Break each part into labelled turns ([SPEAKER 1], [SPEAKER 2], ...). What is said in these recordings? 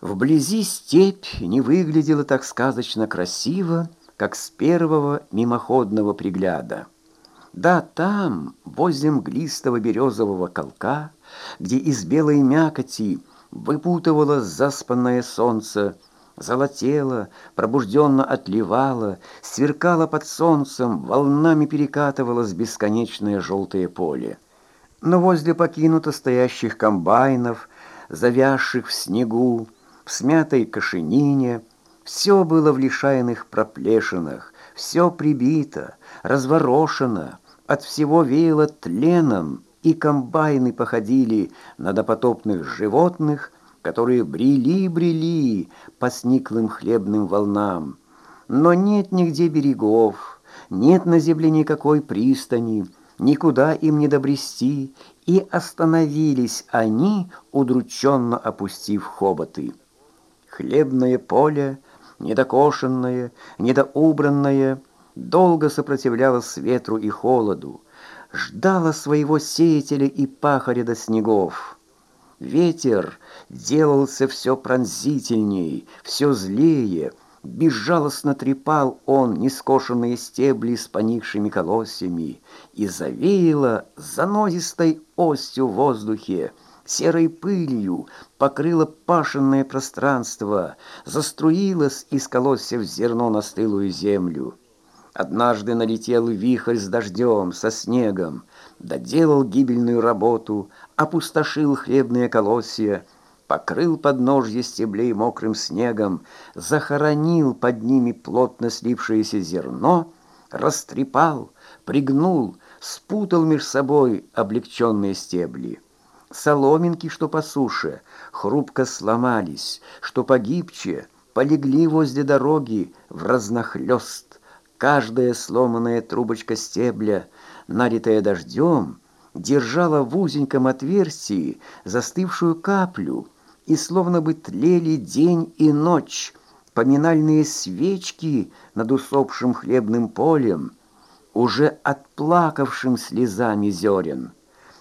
[SPEAKER 1] Вблизи степь не выглядела так сказочно красиво, как с первого мимоходного пригляда. Да, там, возле мглистого березового колка, где из белой мякоти выпутывало заспанное солнце, золотело, пробужденно отливало, сверкало под солнцем, волнами перекатывалось бесконечное желтое поле. Но возле покинуто стоящих комбайнов, завязших в снегу, в смятой кошенине, все было в лишайных проплешинах, все прибито, разворошено, от всего веяло тленом, и комбайны походили на допотопных животных, которые брели-брели по сниклым хлебным волнам. Но нет нигде берегов, нет на земле никакой пристани, никуда им не добрести, и остановились они, удрученно опустив хоботы. Хлебное поле, недокошенное, недоубранное, долго сопротивлялось ветру и холоду, ждало своего сеятеля и пахаря до снегов. Ветер делался все пронзительней, все злее, безжалостно трепал он нескошенные стебли с поникшими колосьями и завеяло занозистой остью в воздухе, серой пылью покрыло пашенное пространство, заструилось из колосьев зерно на стылую землю. Однажды налетел вихрь с дождем, со снегом, доделал гибельную работу, опустошил хлебные колосья, покрыл подножье стеблей мокрым снегом, захоронил под ними плотно слившееся зерно, растрепал, пригнул, спутал меж собой облегченные стебли. Соломинки, что по суше, хрупко сломались, что погибче, полегли возле дороги в разнохлёст. Каждая сломанная трубочка стебля, налитая дождем, держала в узеньком отверстии застывшую каплю, и словно бы тлели день и ночь, поминальные свечки над усопшим хлебным полем, уже отплакавшим слезами зерен.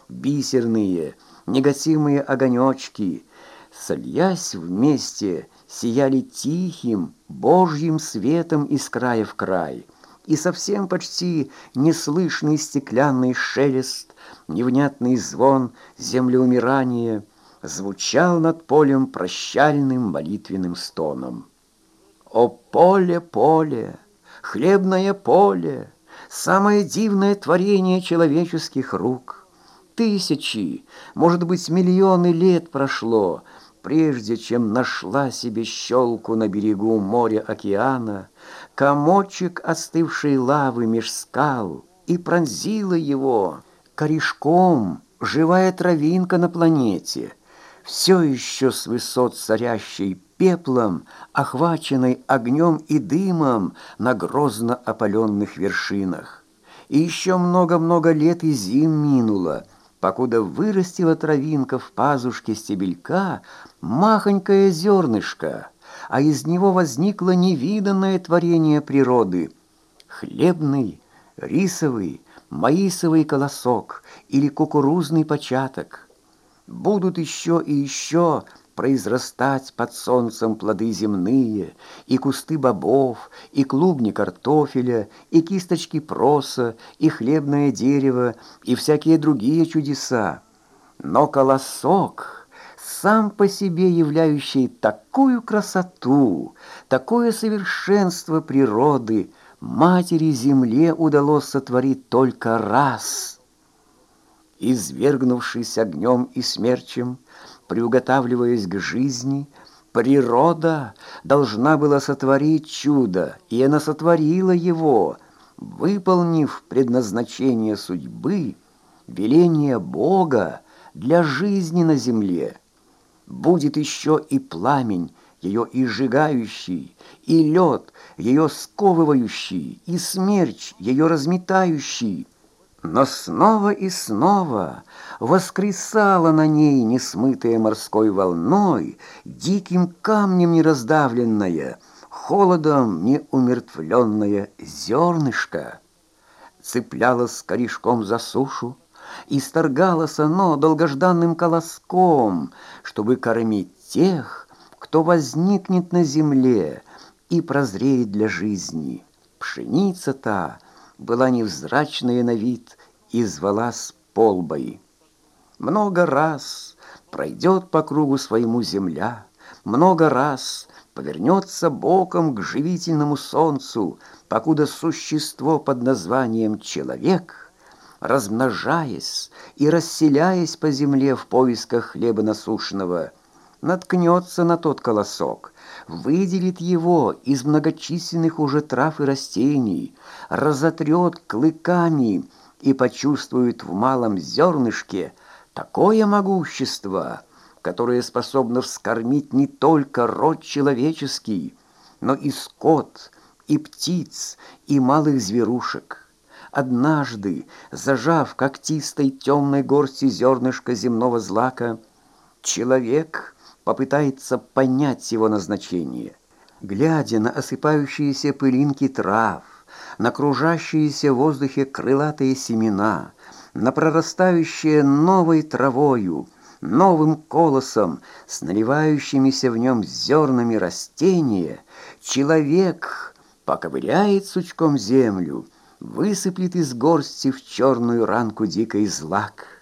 [SPEAKER 1] Бисерные, негасимые огонечки, сольясь вместе, сияли тихим, божьим светом из края в край — и совсем почти неслышный стеклянный шелест, невнятный звон землеумирания звучал над полем прощальным молитвенным стоном. О поле, поле, хлебное поле, самое дивное творение человеческих рук! Тысячи, может быть, миллионы лет прошло, прежде чем нашла себе щелку на берегу моря-океана, комочек остывшей лавы меж скал и пронзила его корешком живая травинка на планете, все еще с высот царящей пеплом, охваченной огнем и дымом на грозно опаленных вершинах. И еще много-много лет и зим минуло, покуда вырастила травинка в пазушке стебелька махонькое зернышко, а из него возникло невиданное творение природы — хлебный, рисовый, маисовый колосок или кукурузный початок. Будут еще и еще произрастать под солнцем плоды земные, и кусты бобов, и клубни картофеля, и кисточки проса, и хлебное дерево, и всякие другие чудеса. Но колосок, сам по себе являющий такую красоту, такое совершенство природы, матери земле удалось сотворить только раз. Извергнувшись огнем и смерчем, приуготавливаясь к жизни, природа должна была сотворить чудо, и она сотворила его, выполнив предназначение судьбы, веление Бога для жизни на земле. Будет еще и пламень, ее изжигающий, и лед, ее сковывающий, и смерч, ее разметающий, но снова и снова воскресала на ней, несмытая морской волной, диким камнем нераздавленное, холодом неумертвленное зернышко. Цеплялось корешком за сушу, и сторгалось оно долгожданным колоском, чтобы кормить тех, кто возникнет на земле и прозреет для жизни. Пшеница та была невзрачная на вид и звалась полбой. Много раз пройдет по кругу своему земля, много раз повернется боком к живительному солнцу, покуда существо под названием «человек», размножаясь и расселяясь по земле в поисках хлеба насушного, наткнется на тот колосок, выделит его из многочисленных уже трав и растений, разотрет клыками и почувствует в малом зернышке такое могущество — которое способно вскормить не только род человеческий, но и скот, и птиц, и малых зверушек. Однажды, зажав когтистой темной горстью зернышко земного злака, человек попытается понять его назначение. Глядя на осыпающиеся пылинки трав, на кружащиеся в воздухе крылатые семена, на прорастающие новой травою, новым колосом, с наливающимися в нем зернами растения, человек поковыряет сучком землю, высыплет из горсти в черную ранку дикой злак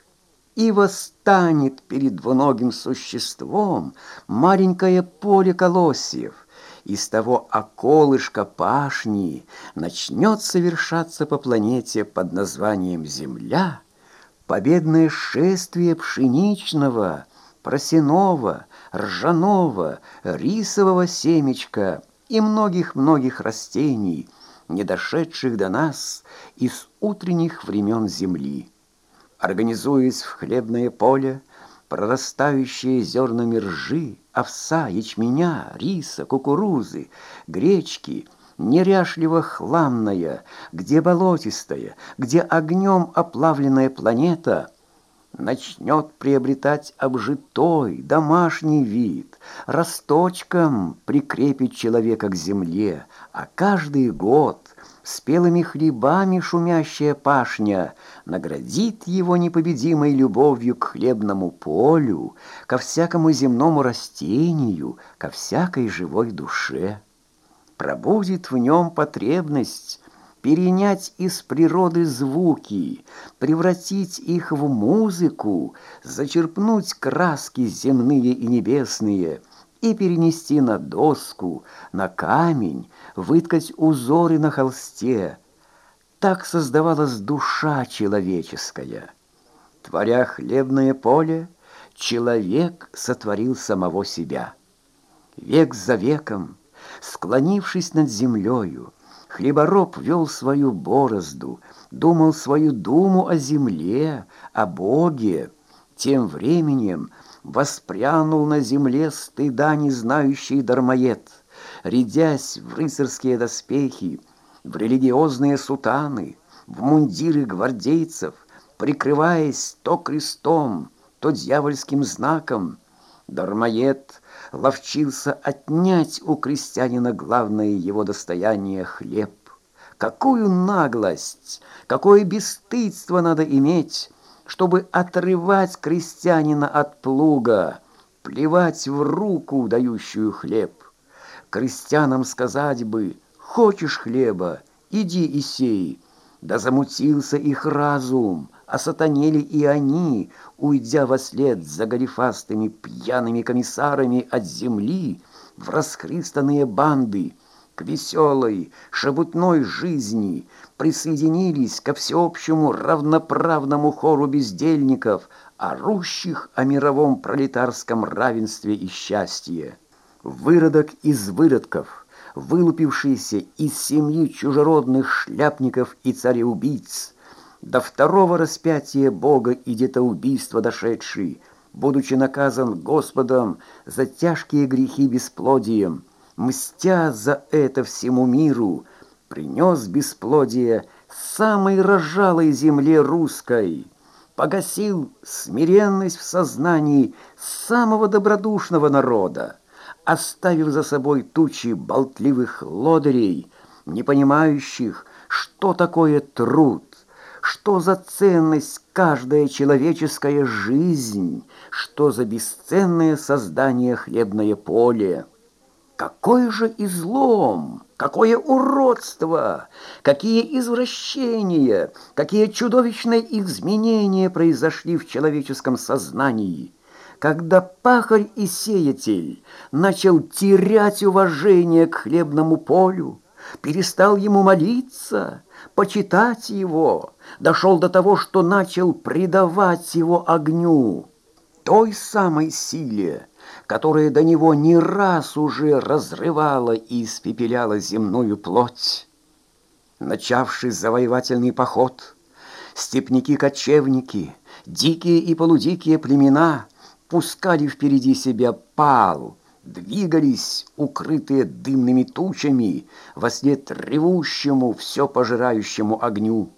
[SPEAKER 1] и восстанет перед двуногим существом маленькое поле колосьев, из того околышка пашни начнет совершаться по планете под названием Земля — победное шествие пшеничного, просеного, ржаного, рисового семечка и многих-многих растений, не дошедших до нас из утренних времен земли. Организуясь в хлебное поле, прорастающие зернами ржи, овса, ячменя, риса, кукурузы, гречки — неряшливо хламная, где болотистая, где огнем оплавленная планета начнет приобретать обжитой домашний вид, росточком прикрепить человека к земле, а каждый год спелыми хлебами шумящая пашня наградит его непобедимой любовью к хлебному полю, ко всякому земному растению, ко всякой живой душе. Пробудит в нем потребность перенять из природы звуки, превратить их в музыку, зачерпнуть краски земные и небесные и перенести на доску, на камень, выткать узоры на холсте. Так создавалась душа человеческая. Творя хлебное поле, человек сотворил самого себя. Век за веком Склонившись над землею, хлебороб вел свою борозду, думал свою думу о земле, о Боге. Тем временем воспрянул на земле стыда не знающий дармоед, рядясь в рыцарские доспехи, в религиозные сутаны, в мундиры гвардейцев, прикрываясь то крестом, то дьявольским знаком. Дармоед ловчился отнять у крестьянина главное его достояние — хлеб. Какую наглость, какое бесстыдство надо иметь, чтобы отрывать крестьянина от плуга, плевать в руку, дающую хлеб. Крестьянам сказать бы «Хочешь хлеба? Иди и сей». Да замутился их разум, осатанели и они, уйдя во след за галифастыми пьяными комиссарами от земли в расхристанные банды, к веселой, шебутной жизни присоединились ко всеобщему равноправному хору бездельников, орущих о мировом пролетарском равенстве и счастье. Выродок из выродков, вылупившийся из семьи чужеродных шляпников и цареубийц, до второго распятия Бога и детоубийства дошедший, будучи наказан Господом за тяжкие грехи бесплодием, мстя за это всему миру, принес бесплодие самой рожалой земле русской, погасил смиренность в сознании самого добродушного народа, оставив за собой тучи болтливых лодырей, не понимающих, что такое труд, что за ценность каждая человеческая жизнь, что за бесценное создание хлебное поле. Какой же излом, какое уродство, какие извращения, какие чудовищные изменения произошли в человеческом сознании, когда пахарь и сеятель начал терять уважение к хлебному полю, перестал ему молиться, почитать его, дошел до того, что начал предавать его огню, той самой силе, которая до него не раз уже разрывала и испепеляла земную плоть. Начавший завоевательный поход, степники-кочевники, дикие и полудикие племена пускали впереди себя пал, двигались, укрытые дымными тучами, во след ревущему, все пожирающему огню.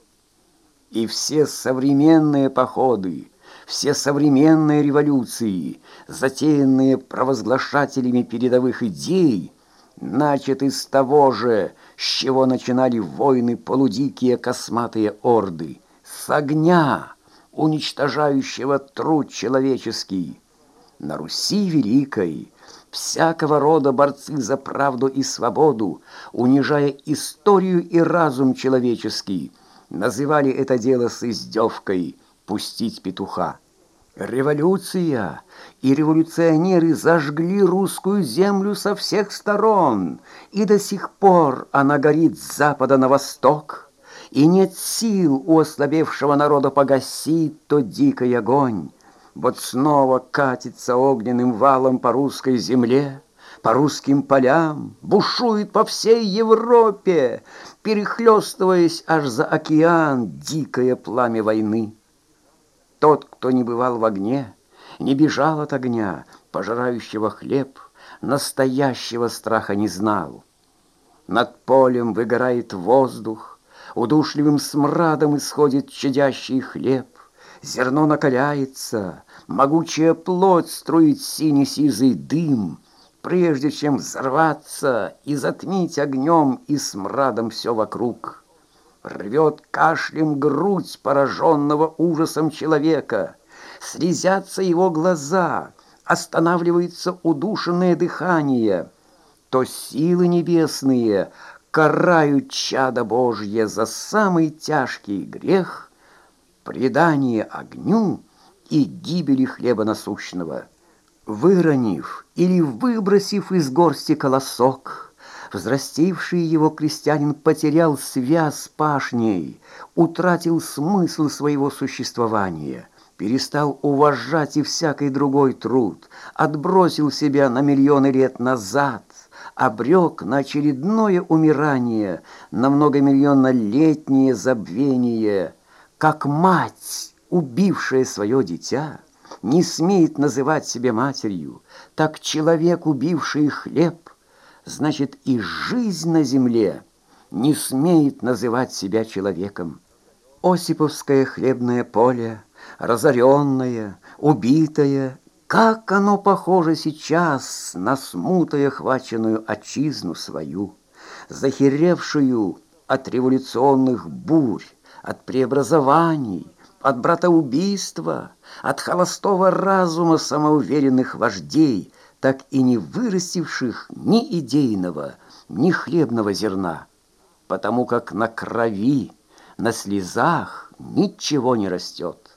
[SPEAKER 1] И все современные походы, все современные революции, затеянные провозглашателями передовых идей, начаты с того же, с чего начинали войны полудикие косматые орды, с огня, уничтожающего труд человеческий. На Руси Великой всякого рода борцы за правду и свободу, унижая историю и разум человеческий, называли это дело с издевкой – пустить петуха. Революция и революционеры зажгли русскую землю со всех сторон, и до сих пор она горит с запада на восток, и нет сил у ослабевшего народа погасить тот дикий огонь. Вот снова катится огненным валом по русской земле, по русским полям, бушует по всей Европе, перехлестываясь аж за океан дикое пламя войны. Тот, кто не бывал в огне, не бежал от огня, пожирающего хлеб, настоящего страха не знал. Над полем выгорает воздух, удушливым смрадом исходит чадящий хлеб, зерно накаляется, могучая плоть струит синий-сизый дым, прежде чем взорваться и затмить огнем и смрадом все вокруг рвет кашлем грудь пораженного ужасом человека, слезятся его глаза, останавливается удушенное дыхание, то силы небесные карают чадо Божье за самый тяжкий грех, предание огню и гибели хлеба насущного. Выронив или выбросив из горсти колосок, Взрастивший его крестьянин потерял связь с пашней, утратил смысл своего существования, перестал уважать и всякий другой труд, отбросил себя на миллионы лет назад, обрек на очередное умирание, на многомиллионнолетнее забвение, как мать, убившая свое дитя, не смеет называть себя матерью, так человек, убивший хлеб, значит и жизнь на земле не смеет называть себя человеком. Осиповское хлебное поле, разоренное, убитое, как оно похоже сейчас на смутое хваченную отчизну свою, захеревшую от революционных бурь, от преобразований, от братоубийства, от холостого разума самоуверенных вождей, так и не вырастивших ни идейного, ни хлебного зерна, потому как на крови, на слезах ничего не растет.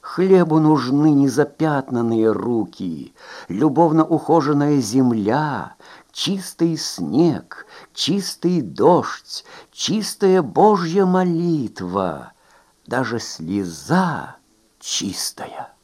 [SPEAKER 1] Хлебу нужны незапятнанные руки, любовно ухоженная земля, чистый снег, чистый дождь, чистая Божья молитва, даже слеза чистая.